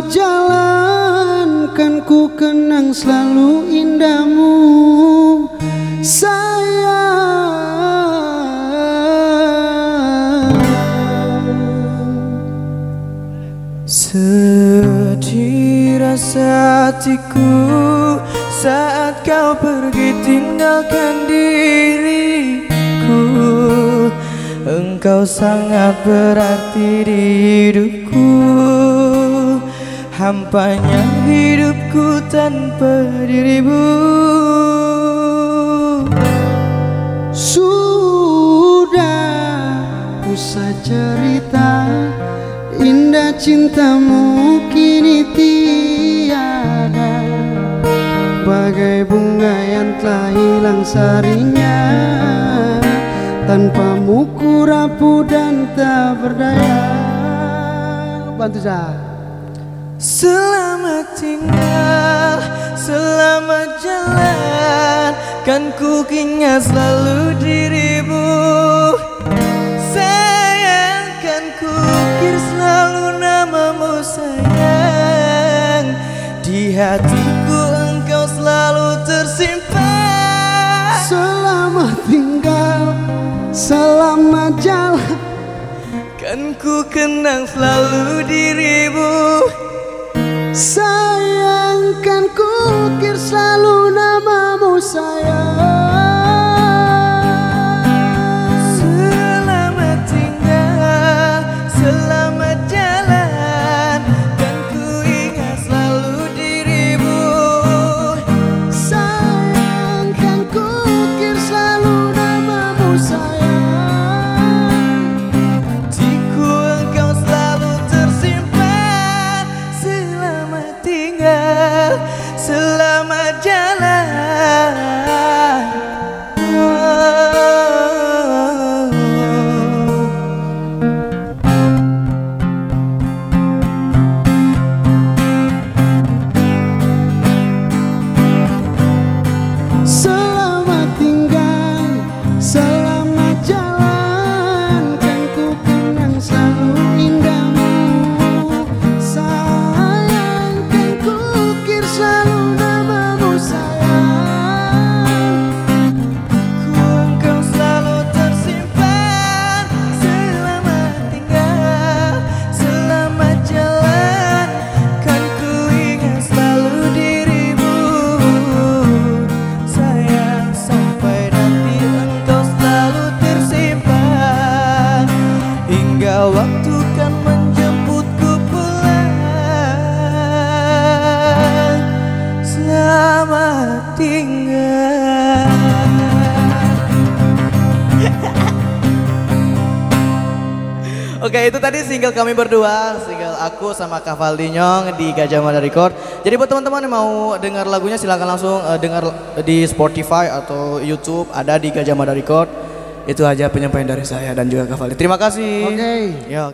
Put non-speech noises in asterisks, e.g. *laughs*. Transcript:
Selama jalan kan ku kenang selalu indahmu. Sayang Sedih rasa hatiku saat kau pergi tinggalkan diriku. Engkau sangat berarti di hidupku Hampanya hidupku tanpa dirimu. Sudah usah cerita Indah cintamu kini tiada. Bagai bunga yang telah hilang sarinya Tanpamu ku rapuh dan tak berdaya. Bantu saya Selamat tinggal, selamat jalan. Kan ku ingat selalu dirimu. Sayang, kan ku ukir selalu namamu sayang. Di hatiku Kan ku kenang selalu dirimu. Sayang kan ku ukir selalu namamu sayang tinggal. *laughs* Oke itu tadi single kami berdua Single aku sama Kak Valdinyong di Gajah Mada Record. Jadi buat teman-teman yang mau dengar lagunya silahkan langsung eh, dengar di Spotify atau Youtube Ada di Gajah Mada Record. Itu aja penyampaian dari saya dan juga Kak Valdi. Terima kasih. Oke. Yo.